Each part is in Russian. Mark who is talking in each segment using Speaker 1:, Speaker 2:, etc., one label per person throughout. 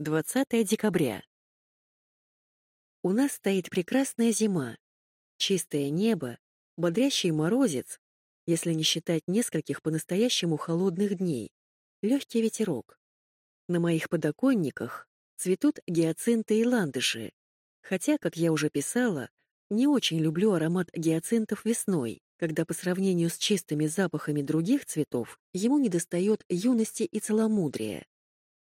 Speaker 1: 20 декабря. У нас стоит прекрасная зима. Чистое небо, бодрящий морозец, если не считать нескольких по-настоящему холодных дней, легкий ветерок. На моих подоконниках цветут гиацинты и ландыши, хотя, как я уже писала, не очень люблю аромат гиацинтов весной, когда по сравнению с чистыми запахами других цветов ему недостает юности и целомудрия.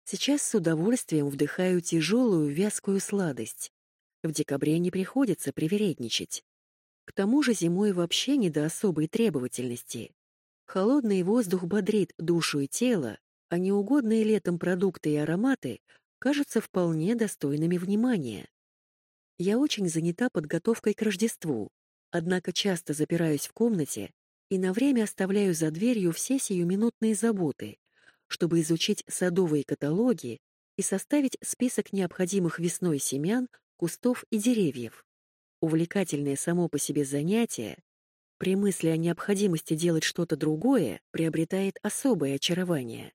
Speaker 1: Сейчас с удовольствием вдыхаю тяжелую вязкую сладость. В декабре не приходится привередничать. К тому же зимой вообще не до особой требовательности. Холодный воздух бодрит душу и тело, а неугодные летом продукты и ароматы кажутся вполне достойными внимания. Я очень занята подготовкой к Рождеству, однако часто запираюсь в комнате и на время оставляю за дверью все сиюминутные заботы, чтобы изучить садовые каталоги и составить список необходимых весной семян, кустов и деревьев. Увлекательное само по себе занятие, при мысли о необходимости делать что-то другое, приобретает особое очарование.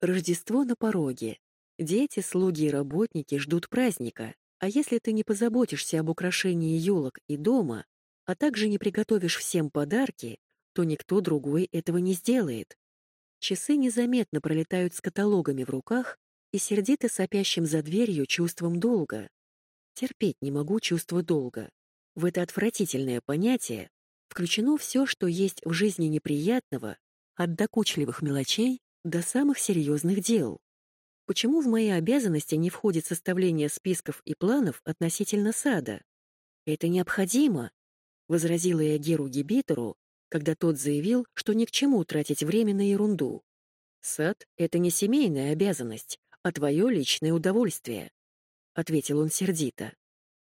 Speaker 1: Рождество на пороге. Дети, слуги и работники ждут праздника, а если ты не позаботишься об украшении елок и дома, а также не приготовишь всем подарки, то никто другой этого не сделает. Часы незаметно пролетают с каталогами в руках и сердито сопящим за дверью чувством долга. Терпеть не могу чувство долга. В это отвратительное понятие включено все, что есть в жизни неприятного, от докучливых мелочей до самых серьезных дел. Почему в мои обязанности не входит составление списков и планов относительно сада? Это необходимо, возразила я Геру Гибитору, когда тот заявил, что ни к чему тратить время на ерунду. «Сад — это не семейная обязанность, а твое личное удовольствие», — ответил он сердито.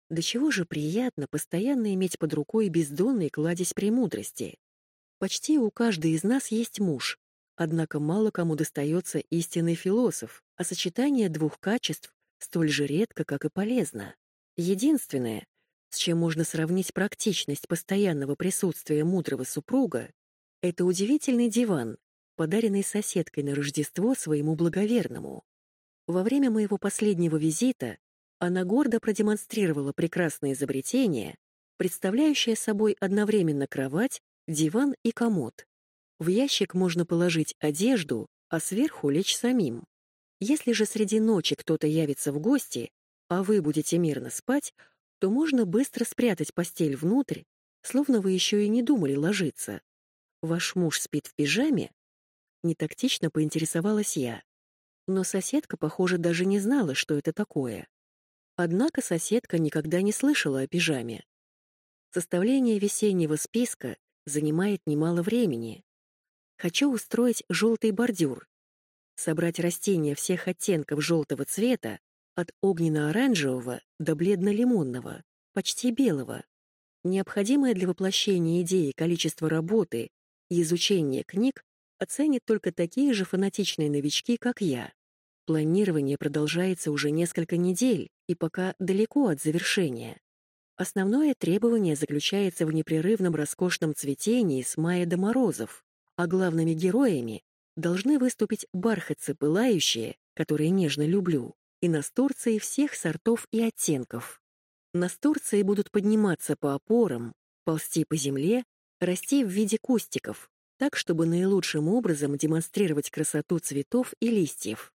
Speaker 1: «Да чего же приятно постоянно иметь под рукой бездонный кладезь премудрости. Почти у каждой из нас есть муж, однако мало кому достается истинный философ, а сочетание двух качеств столь же редко, как и полезно. Единственное, с чем можно сравнить практичность постоянного присутствия мудрого супруга, это удивительный диван, подаренный соседкой на Рождество своему благоверному. Во время моего последнего визита она гордо продемонстрировала прекрасное изобретение, представляющее собой одновременно кровать, диван и комод. В ящик можно положить одежду, а сверху лечь самим. Если же среди ночи кто-то явится в гости, а вы будете мирно спать, то можно быстро спрятать постель внутрь, словно вы еще и не думали ложиться. Ваш муж спит в пижаме? Нетактично поинтересовалась я. Но соседка, похоже, даже не знала, что это такое. Однако соседка никогда не слышала о пижаме. Составление весеннего списка занимает немало времени. Хочу устроить желтый бордюр, собрать растения всех оттенков желтого цвета, от огненно-оранжевого до бледно-лимонного, почти белого. Необходимое для воплощения идеи количество работы и изучения книг оценят только такие же фанатичные новички, как я. Планирование продолжается уже несколько недель и пока далеко от завершения. Основное требование заключается в непрерывном роскошном цветении с мая до морозов, а главными героями должны выступить бархатцы пылающие, которые нежно люблю, и настурции всех сортов и оттенков. Настурции будут подниматься по опорам, ползти по земле, расти в виде кустиков, так, чтобы наилучшим образом демонстрировать красоту цветов и листьев.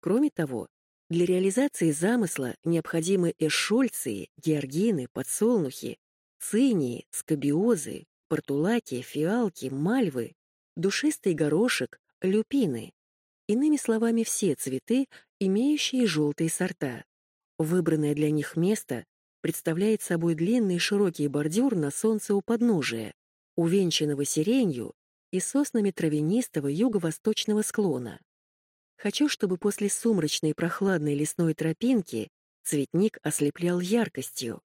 Speaker 1: Кроме того, для реализации замысла необходимы эшольции, георгины, подсолнухи, цинии, скобиозы, портулаки, фиалки, мальвы, душистый горошек, люпины. Иными словами, все цветы, имеющие желтые сорта. Выбранное для них место представляет собой длинный широкий бордюр на солнце у подножия, увенчанного сиренью и соснами травянистого юго-восточного склона. Хочу, чтобы после сумрачной прохладной лесной тропинки цветник ослеплял яркостью.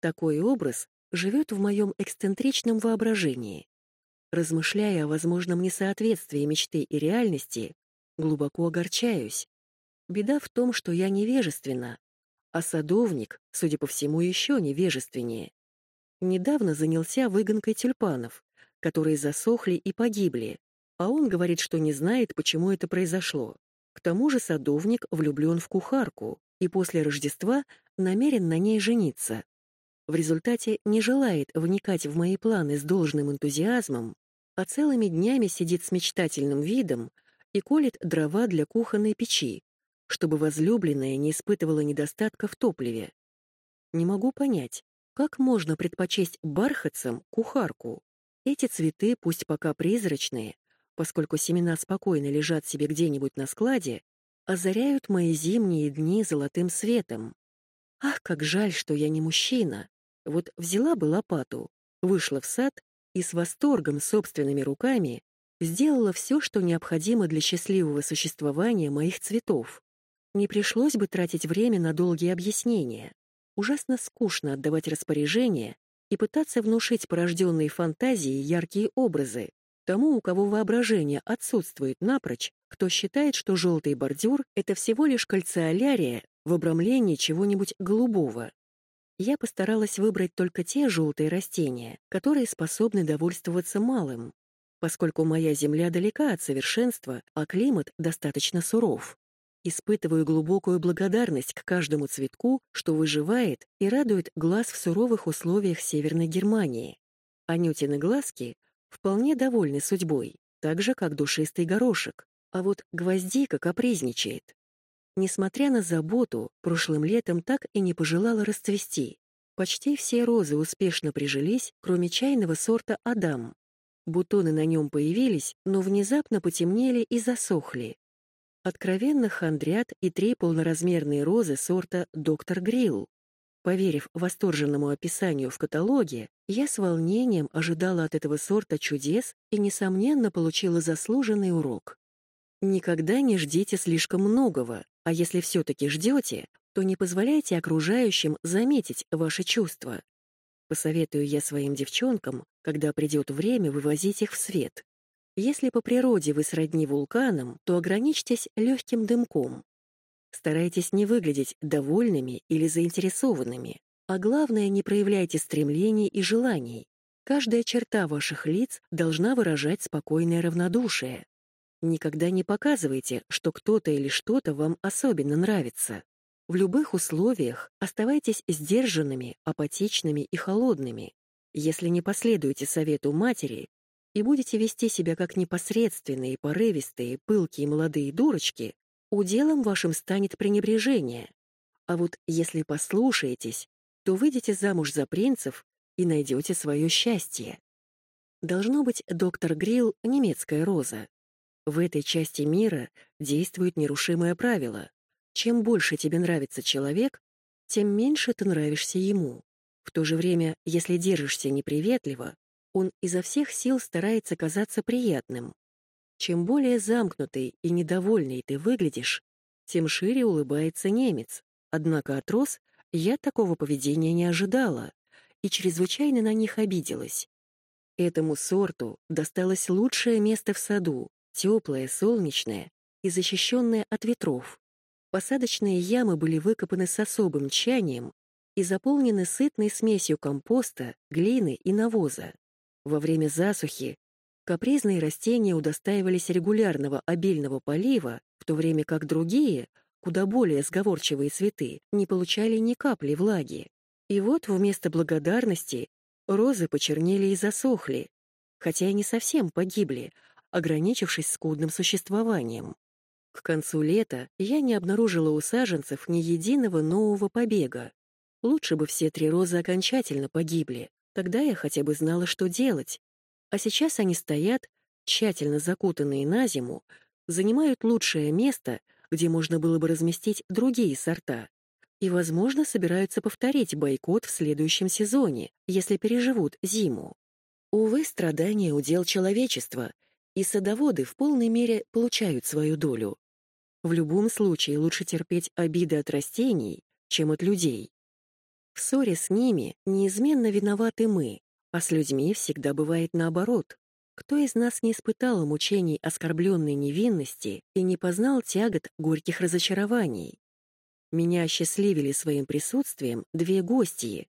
Speaker 1: Такой образ живет в моем эксцентричном воображении. Размышляя о возможном несоответствии мечты и реальности, глубоко огорчаюсь. Беда в том, что я невежественна, а садовник, судя по всему, еще невежественнее. Недавно занялся выгонкой тюльпанов, которые засохли и погибли, а он говорит, что не знает, почему это произошло. К тому же садовник влюблен в кухарку и после Рождества намерен на ней жениться. В результате не желает вникать в мои планы с должным энтузиазмом, а целыми днями сидит с мечтательным видом и колет дрова для кухонной печи, чтобы возлюбленная не испытывала недостатка в топливе. Не могу понять, как можно предпочесть бархатцам кухарку? Эти цветы, пусть пока призрачные, поскольку семена спокойно лежат себе где-нибудь на складе, озаряют мои зимние дни золотым светом. Ах, как жаль, что я не мужчина. Вот взяла бы лопату, вышла в сад и с восторгом собственными руками сделала все, что необходимо для счастливого существования моих цветов. Не пришлось бы тратить время на долгие объяснения. Ужасно скучно отдавать распоряжения и пытаться внушить порожденные фантазии яркие образы тому, у кого воображение отсутствует напрочь, кто считает, что желтый бордюр — это всего лишь кальциолярия в обрамлении чего-нибудь голубого. Я постаралась выбрать только те желтые растения, которые способны довольствоваться малым, поскольку моя земля далека от совершенства, а климат достаточно суров. Испытываю глубокую благодарность к каждому цветку, что выживает и радует глаз в суровых условиях Северной Германии. Анютины глазки вполне довольны судьбой, так же, как душистый горошек, а вот гвоздика капризничает. Несмотря на заботу, прошлым летом так и не пожелала расцвести. Почти все розы успешно прижились, кроме чайного сорта «Адам». Бутоны на нем появились, но внезапно потемнели и засохли. Откровенно хандрят и три полноразмерные розы сорта «Доктор Грилл». Поверив восторженному описанию в каталоге, я с волнением ожидала от этого сорта чудес и, несомненно, получила заслуженный урок. Никогда не ждите слишком многого, а если все-таки ждете, то не позволяйте окружающим заметить ваши чувства. Посоветую я своим девчонкам, когда придет время вывозить их в свет. Если по природе вы сродни вулканам, то ограничьтесь легким дымком. Старайтесь не выглядеть довольными или заинтересованными, а главное, не проявляйте стремлений и желаний. Каждая черта ваших лиц должна выражать спокойное равнодушие. Никогда не показывайте, что кто-то или что-то вам особенно нравится. В любых условиях оставайтесь сдержанными, апатичными и холодными. Если не последуете совету матери, и будете вести себя как непосредственные, порывистые, пылкие молодые дурочки, уделом вашим станет пренебрежение. А вот если послушаетесь, то выйдете замуж за принцев и найдете свое счастье. Должно быть, доктор Грилл — немецкая роза. В этой части мира действует нерушимое правило. Чем больше тебе нравится человек, тем меньше ты нравишься ему. В то же время, если держишься неприветливо, он изо всех сил старается казаться приятным. Чем более замкнутый и недовольный ты выглядишь, тем шире улыбается немец. Однако от роз я такого поведения не ожидала и чрезвычайно на них обиделась. Этому сорту досталось лучшее место в саду, теплое, солнечное и защищенное от ветров. Посадочные ямы были выкопаны с особым тщанием и заполнены сытной смесью компоста, глины и навоза. Во время засухи капризные растения удостаивались регулярного обильного полива, в то время как другие, куда более сговорчивые цветы, не получали ни капли влаги. И вот вместо благодарности розы почернели и засохли, хотя и не совсем погибли, ограничившись скудным существованием. К концу лета я не обнаружила у саженцев ни единого нового побега. Лучше бы все три розы окончательно погибли, Тогда я хотя бы знала, что делать. А сейчас они стоят, тщательно закутанные на зиму, занимают лучшее место, где можно было бы разместить другие сорта. И, возможно, собираются повторить бойкот в следующем сезоне, если переживут зиму. Увы, страдания — удел человечества, и садоводы в полной мере получают свою долю. В любом случае лучше терпеть обиды от растений, чем от людей. В ссоре с ними неизменно виноваты мы, а с людьми всегда бывает наоборот. Кто из нас не испытал мучений оскорбленной невинности и не познал тягот горьких разочарований? Меня осчастливили своим присутствием две гостьи.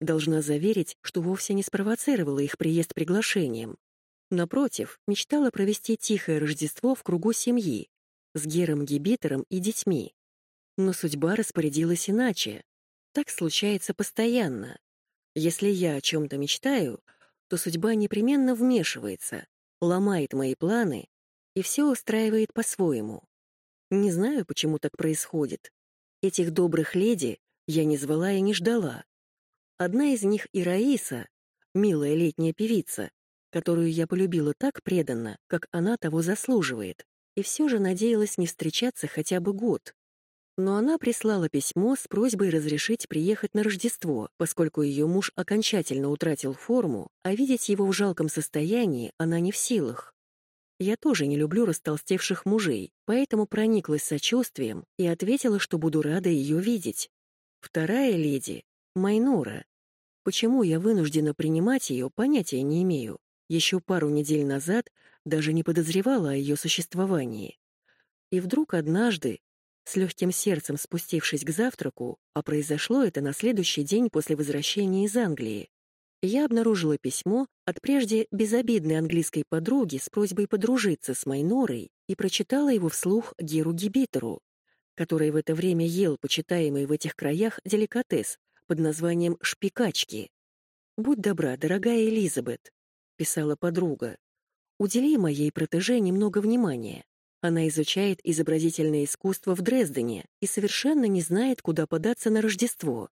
Speaker 1: Должна заверить, что вовсе не спровоцировала их приезд приглашением. Напротив, мечтала провести тихое Рождество в кругу семьи, с Гером Гибитером и детьми. Но судьба распорядилась иначе. Так случается постоянно. Если я о чем-то мечтаю, то судьба непременно вмешивается, ломает мои планы и все устраивает по-своему. Не знаю, почему так происходит. Этих добрых леди я не звала и не ждала. Одна из них и милая летняя певица, которую я полюбила так преданно, как она того заслуживает, и все же надеялась не встречаться хотя бы год. Но она прислала письмо с просьбой разрешить приехать на Рождество, поскольку ее муж окончательно утратил форму, а видеть его в жалком состоянии она не в силах. Я тоже не люблю растолстевших мужей, поэтому прониклась сочувствием и ответила, что буду рада ее видеть. Вторая леди — Майнора. Почему я вынуждена принимать ее, понятия не имею. Еще пару недель назад даже не подозревала о ее существовании. И вдруг однажды, с легким сердцем спустившись к завтраку, а произошло это на следующий день после возвращения из Англии, я обнаружила письмо от прежде безобидной английской подруги с просьбой подружиться с Майнорой и прочитала его вслух Геру Гибитеру, который в это время ел почитаемый в этих краях деликатес под названием «шпикачки». «Будь добра, дорогая Элизабет», — писала подруга, — «удели моей протеже немного внимания. Она изучает изобразительное искусство в Дрездене и совершенно не знает, куда податься на Рождество.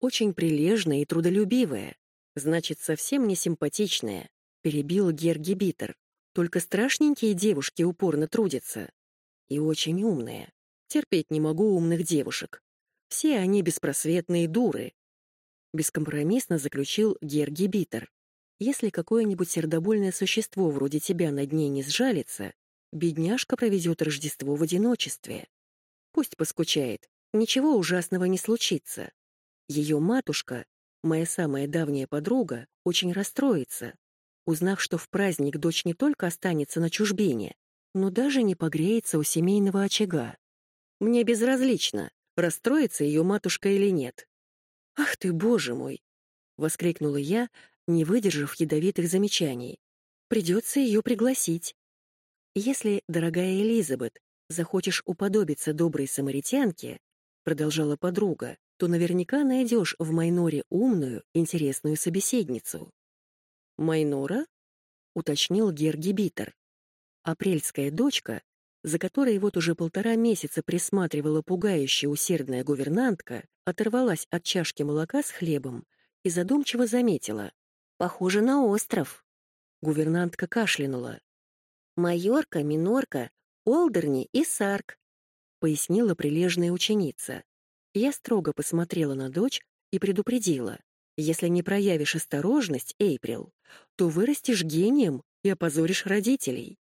Speaker 1: Очень прилежная и трудолюбивая, Значит, совсем не симпатичная, перебил Герги Битер. Только страшненькие девушки упорно трудятся. И очень умные. Терпеть не могу умных девушек. Все они беспросветные дуры. Бескомпромиссно заключил Герги Битер. Если какое-нибудь сердобольное существо вроде тебя над ней не сжалится, бедняжка проведет Рождество в одиночестве. Пусть поскучает, ничего ужасного не случится. Ее матушка Моя самая давняя подруга очень расстроится, узнав, что в праздник дочь не только останется на чужбине, но даже не погреется у семейного очага. Мне безразлично, расстроится ее матушка или нет. «Ах ты, боже мой!» — воскликнула я, не выдержав ядовитых замечаний. «Придется ее пригласить. Если, дорогая Элизабет, захочешь уподобиться доброй самаритянке, — продолжала подруга, то наверняка найдешь в Майноре умную, интересную собеседницу. «Майнора?» — уточнил Герги Битер. Апрельская дочка, за которой вот уже полтора месяца присматривала пугающая усердная гувернантка, оторвалась от чашки молока с хлебом и задумчиво заметила. «Похоже на остров». Гувернантка кашлянула. «Майорка, минорка, Олдерни и Сарк», — пояснила прилежная ученица. Я строго посмотрела на дочь и предупредила. Если не проявишь осторожность, Эйприл, то вырастешь гением и опозоришь родителей.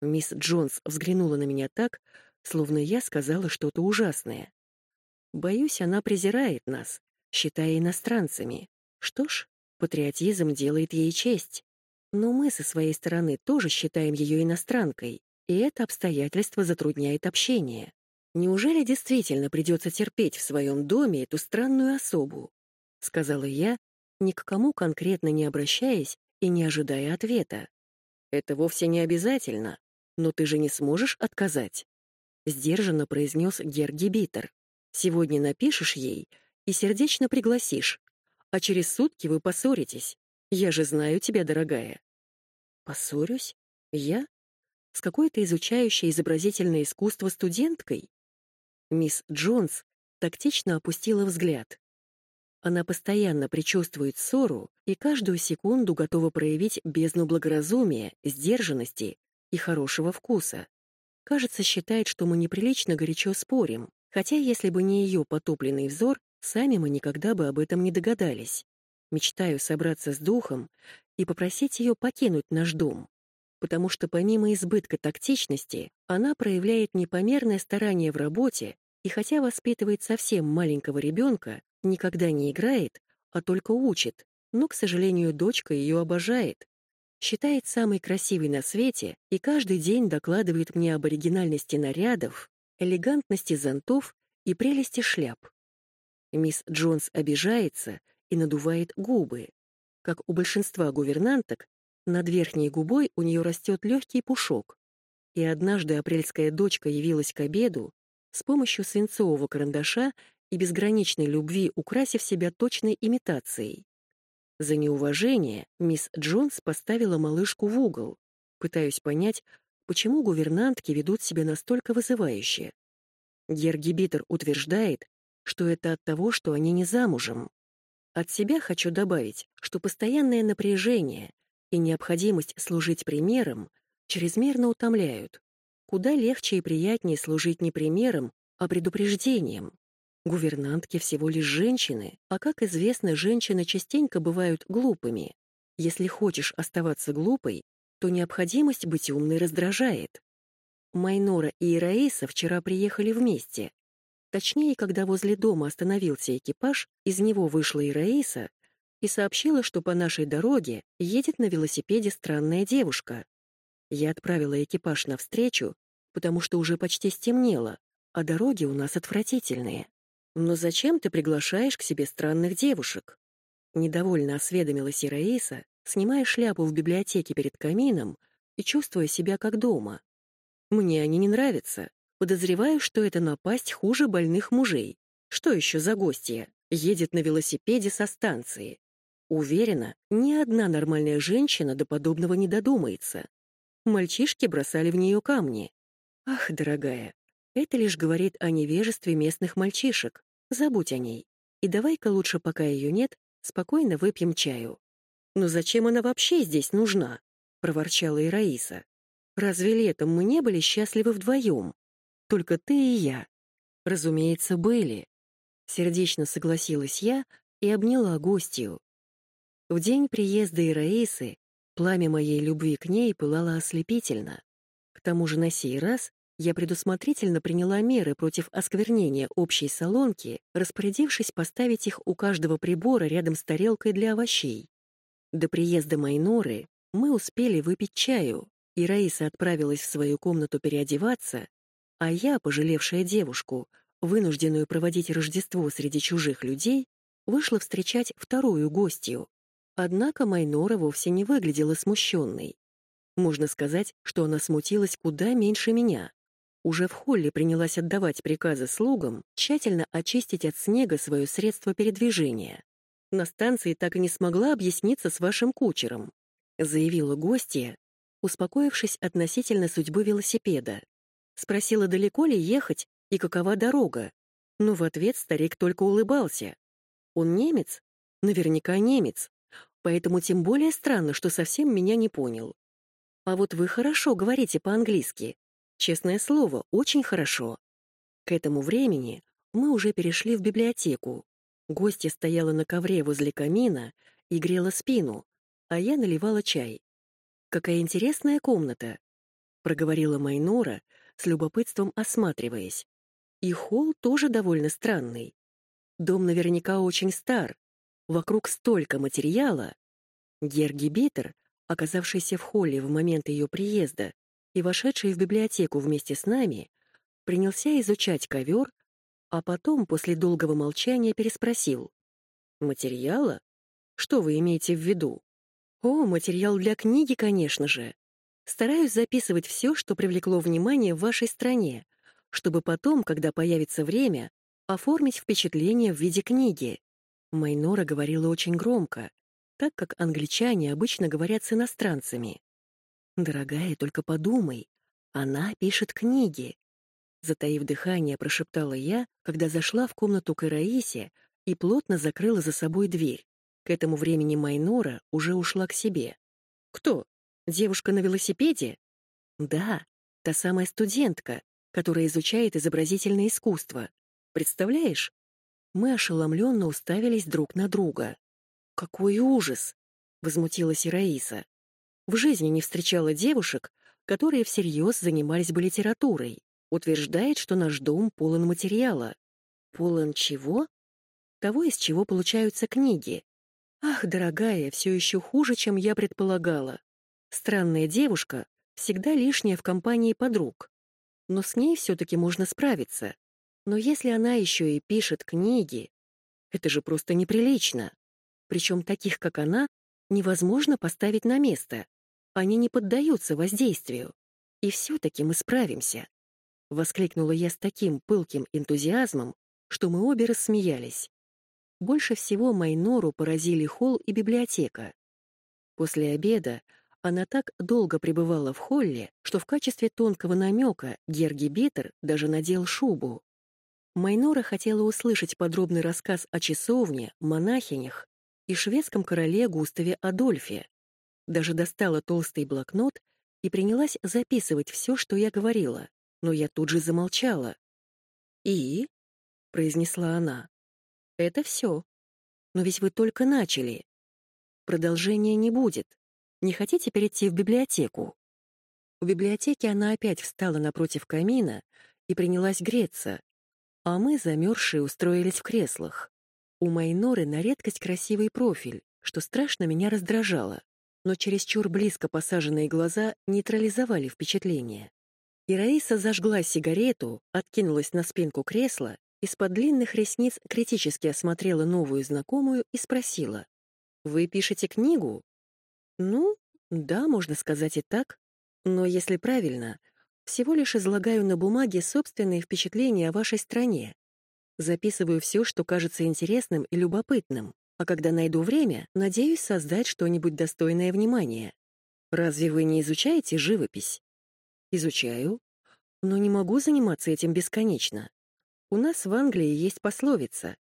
Speaker 1: Мисс Джонс взглянула на меня так, словно я сказала что-то ужасное. Боюсь, она презирает нас, считая иностранцами. Что ж, патриотизм делает ей честь. Но мы со своей стороны тоже считаем ее иностранкой, и это обстоятельство затрудняет общение. Неужели действительно придется терпеть в своем доме эту странную особу? Сказала я, ни к кому конкретно не обращаясь и не ожидая ответа. Это вовсе не обязательно, но ты же не сможешь отказать. Сдержанно произнес Герги Битер. Сегодня напишешь ей и сердечно пригласишь, а через сутки вы поссоритесь. Я же знаю тебя, дорогая. Поссорюсь? Я? С какой-то изучающей изобразительное искусство студенткой? Мисс Джонс тактично опустила взгляд. Она постоянно предчувствует ссору и каждую секунду готова проявить бездну благоразумия, сдержанности и хорошего вкуса. Кажется, считает, что мы неприлично горячо спорим, хотя если бы не ее потупленный взор, сами мы никогда бы об этом не догадались. Мечтаю собраться с духом и попросить ее покинуть наш дом, потому что помимо избытка тактичности, она проявляет непомерное старание в работе и хотя воспитывает совсем маленького ребенка, никогда не играет, а только учит, но, к сожалению, дочка ее обожает. Считает самой красивой на свете и каждый день докладывает мне об оригинальности нарядов, элегантности зонтов и прелести шляп. Мисс Джонс обижается и надувает губы. Как у большинства гувернанток, над верхней губой у нее растет легкий пушок. и однажды апрельская дочка явилась к обеду с помощью свинцового карандаша и безграничной любви украсив себя точной имитацией. За неуважение мисс Джонс поставила малышку в угол, пытаясь понять, почему гувернантки ведут себя настолько вызывающе. Гергибитер утверждает, что это от того, что они не замужем. От себя хочу добавить, что постоянное напряжение и необходимость служить примером чрезмерно утомляют. Куда легче и приятнее служить не примером, а предупреждением. Гувернантки всего лишь женщины, а, как известно, женщины частенько бывают глупыми. Если хочешь оставаться глупой, то необходимость быть умной раздражает. Майнора и Ираиса вчера приехали вместе. Точнее, когда возле дома остановился экипаж, из него вышла Ираиса и сообщила, что по нашей дороге едет на велосипеде странная девушка. Я отправила экипаж навстречу, потому что уже почти стемнело, а дороги у нас отвратительные. Но зачем ты приглашаешь к себе странных девушек? Недовольно осведомилась Ираиса, снимая шляпу в библиотеке перед камином и чувствуя себя как дома. Мне они не нравятся. Подозреваю, что это напасть хуже больных мужей. Что еще за гостья? Едет на велосипеде со станции. Уверена, ни одна нормальная женщина до подобного не додумается. Мальчишки бросали в нее камни. Ах, дорогая, это лишь говорит о невежестве местных мальчишек. Забудь о ней. И давай-ка лучше, пока ее нет, спокойно выпьем чаю. «Но зачем она вообще здесь нужна?» — проворчала и Раиса. «Разве летом мы не были счастливы вдвоем? Только ты и я». «Разумеется, были». Сердечно согласилась я и обняла гостью. В день приезда Ираисы пламя моей любви к ней пылало ослепительно. К тому же на сей раз я предусмотрительно приняла меры против осквернения общей солонки, распорядившись поставить их у каждого прибора рядом с тарелкой для овощей. До приезда Майноры мы успели выпить чаю, и Раиса отправилась в свою комнату переодеваться, а я, пожалевшая девушку, вынужденную проводить Рождество среди чужих людей, вышла встречать вторую гостью. Однако Майнора вовсе не выглядела смущенной. Можно сказать, что она смутилась куда меньше меня. Уже в холле принялась отдавать приказы слугам тщательно очистить от снега свое средство передвижения. «На станции так и не смогла объясниться с вашим кучером», заявила гостья, успокоившись относительно судьбы велосипеда. Спросила, далеко ли ехать и какова дорога. Но в ответ старик только улыбался. «Он немец? Наверняка немец. Поэтому тем более странно, что совсем меня не понял. А вот вы хорошо говорите по-английски. Честное слово, очень хорошо. К этому времени мы уже перешли в библиотеку. Гостья стояла на ковре возле камина и грела спину, а я наливала чай. «Какая интересная комната», — проговорила Майнора, с любопытством осматриваясь. «И холл тоже довольно странный. Дом наверняка очень стар. Вокруг столько материала». Герги Биттер, оказавшийся в холле в момент ее приезда, и, вошедший в библиотеку вместе с нами, принялся изучать ковер, а потом, после долгого молчания, переспросил. «Материала? Что вы имеете в виду?» «О, материал для книги, конечно же. Стараюсь записывать все, что привлекло внимание в вашей стране, чтобы потом, когда появится время, оформить впечатление в виде книги». Майнора говорила очень громко, так как англичане обычно говорят с иностранцами. «Дорогая, только подумай. Она пишет книги». Затаив дыхание, прошептала я, когда зашла в комнату к Ираисе и плотно закрыла за собой дверь. К этому времени Майнора уже ушла к себе. «Кто? Девушка на велосипеде?» «Да, та самая студентка, которая изучает изобразительное искусство. Представляешь?» Мы ошеломленно уставились друг на друга. «Какой ужас!» — возмутилась Ираиса. В жизни не встречала девушек, которые всерьез занимались бы литературой. Утверждает, что наш дом полон материала. Полон чего? Того, из чего получаются книги. Ах, дорогая, все еще хуже, чем я предполагала. Странная девушка всегда лишняя в компании подруг. Но с ней все-таки можно справиться. Но если она еще и пишет книги, это же просто неприлично. Причем таких, как она, невозможно поставить на место. Они не поддаются воздействию. И все-таки мы справимся. Воскликнула я с таким пылким энтузиазмом, что мы обе рассмеялись. Больше всего Майнору поразили холл и библиотека. После обеда она так долго пребывала в холле, что в качестве тонкого намека Герги Битер даже надел шубу. Майнора хотела услышать подробный рассказ о часовне, монахинях и шведском короле Густаве Адольфе. Даже достала толстый блокнот и принялась записывать все, что я говорила, но я тут же замолчала. «И?» — произнесла она. «Это все. Но ведь вы только начали. Продолжения не будет. Не хотите перейти в библиотеку?» В библиотеке она опять встала напротив камина и принялась греться, а мы, замерзшие, устроились в креслах. У Майноры на редкость красивый профиль, что страшно меня раздражало, но чересчур близко посаженные глаза нейтрализовали впечатление. И Раиса зажгла сигарету, откинулась на спинку кресла, из-под длинных ресниц критически осмотрела новую знакомую и спросила. «Вы пишете книгу?» Ну, да, можно сказать и так. Но если правильно, всего лишь излагаю на бумаге собственные впечатления о вашей стране. Записываю все, что кажется интересным и любопытным, а когда найду время, надеюсь создать что-нибудь достойное внимания. Разве вы не изучаете живопись? Изучаю, но не могу заниматься этим бесконечно. У нас в Англии есть пословица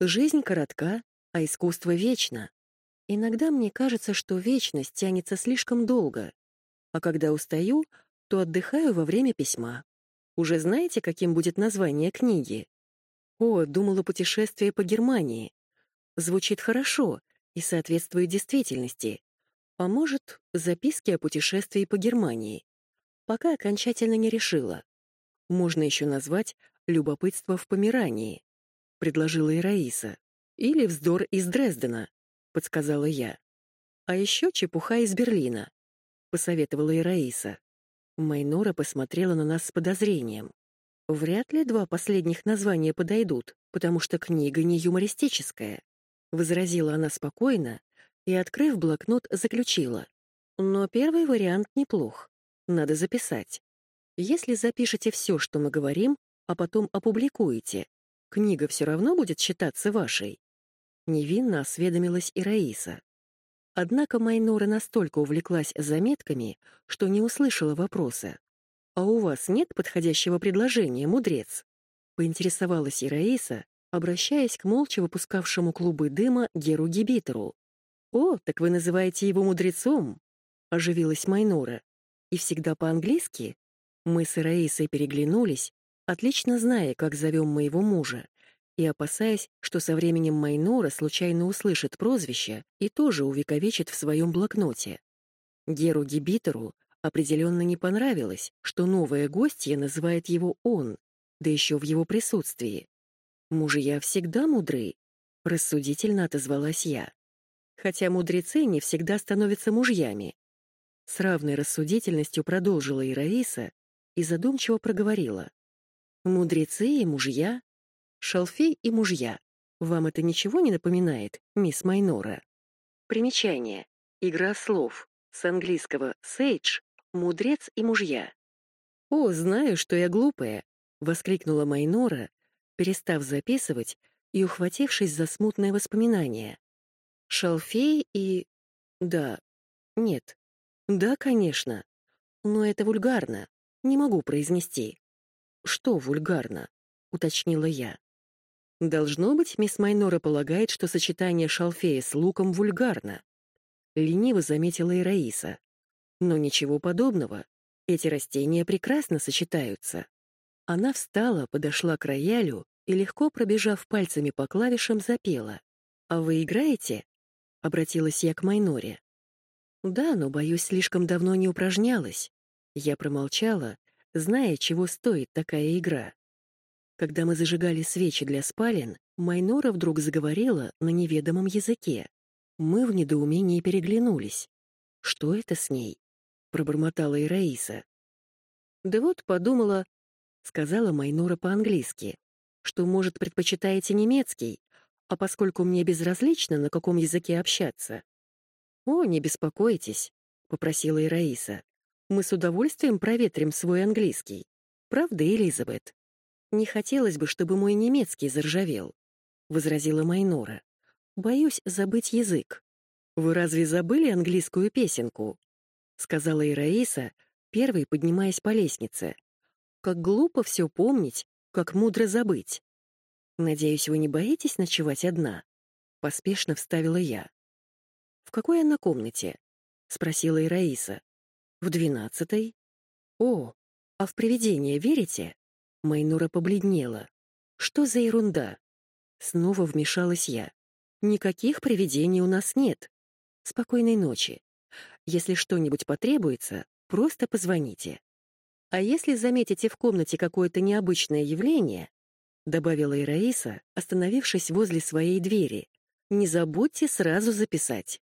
Speaker 1: «Жизнь коротка, а искусство вечно». Иногда мне кажется, что вечность тянется слишком долго, а когда устаю, то отдыхаю во время письма. Уже знаете, каким будет название книги? О, думала путешествие по Германии. Звучит хорошо и соответствует действительности. А может, записки о путешествии по Германии. Пока окончательно не решила. Можно еще назвать «Любопытство в Померании», — предложила и Раиса. Или «Вздор из Дрездена», — подсказала я. «А еще чепуха из Берлина», — посоветовала и Раиса. Майнора посмотрела на нас с подозрением. Вряд ли два последних названия подойдут, потому что книга не юмористическая. Возразила она спокойно и, открыв блокнот, заключила. Но первый вариант неплох. Надо записать. Если запишете все, что мы говорим, а потом опубликуете, книга все равно будет считаться вашей. Невинно осведомилась и Раиса. Однако Майнора настолько увлеклась заметками, что не услышала вопроса. «А у вас нет подходящего предложения, мудрец?» — поинтересовалась и Раиса, обращаясь к молча выпускавшему клубы дыма Геру Гибитеру. «О, так вы называете его мудрецом?» — оживилась Майнора. «И всегда по-английски?» Мы с Раисой переглянулись, отлично зная, как зовем моего мужа, и опасаясь, что со временем Майнора случайно услышит прозвище и тоже увековечит в своем блокноте. Геру Гибитеру определенно не понравилось, что новая гостья называет его он, да еще в его присутствии. «Мужья всегда мудры», — рассудительно отозвалась я. Хотя мудрецы не всегда становятся мужьями. С равной рассудительностью продолжила и Раиса и задумчиво проговорила. «Мудрецы и мужья Шалфей и мужья. Вам это ничего не напоминает, мисс Майнора? Примечание. Игра слов. С английского «sage» — «мудрец» и «мужья». «О, знаю, что я глупая!» — воскликнула Майнора, перестав записывать и ухватившись за смутное воспоминание. «Шалфей и... да... нет. Да, конечно. Но это вульгарно. Не могу произнести». «Что вульгарно?» — уточнила я. Должно быть, мисс Майнора полагает, что сочетание шалфея с луком вульгарно. Лениво заметила и Раиса. Но ничего подобного. Эти растения прекрасно сочетаются. Она встала, подошла к роялю и, легко пробежав пальцами по клавишам, запела. «А вы играете?» — обратилась я к Майноре. «Да, но, боюсь, слишком давно не упражнялась». Я промолчала, зная, чего стоит такая игра. Когда мы зажигали свечи для спален, Майнора вдруг заговорила на неведомом языке. Мы в недоумении переглянулись. «Что это с ней?» — пробормотала и Раиса. «Да вот подумала», — сказала Майнора по-английски, «что, может, предпочитаете немецкий, а поскольку мне безразлично, на каком языке общаться». «О, не беспокойтесь», — попросила и Раиса. Мы с удовольствием проветрим свой английский. Правда, Элизабет? Не хотелось бы, чтобы мой немецкий заржавел, — возразила Майнора. Боюсь забыть язык. Вы разве забыли английскую песенку? — сказала и Раиса, первой поднимаясь по лестнице. Как глупо все помнить, как мудро забыть. Надеюсь, вы не боитесь ночевать одна? Поспешно вставила я. В какой она комнате? Спросила и Раиса. В двенадцатой. О, а в привидения верите? Майнура побледнела. Что за ерунда? Снова вмешалась я. Никаких привидений у нас нет. Спокойной ночи. Если что-нибудь потребуется, просто позвоните. А если заметите в комнате какое-то необычное явление, добавила и Раиса, остановившись возле своей двери, не забудьте сразу записать.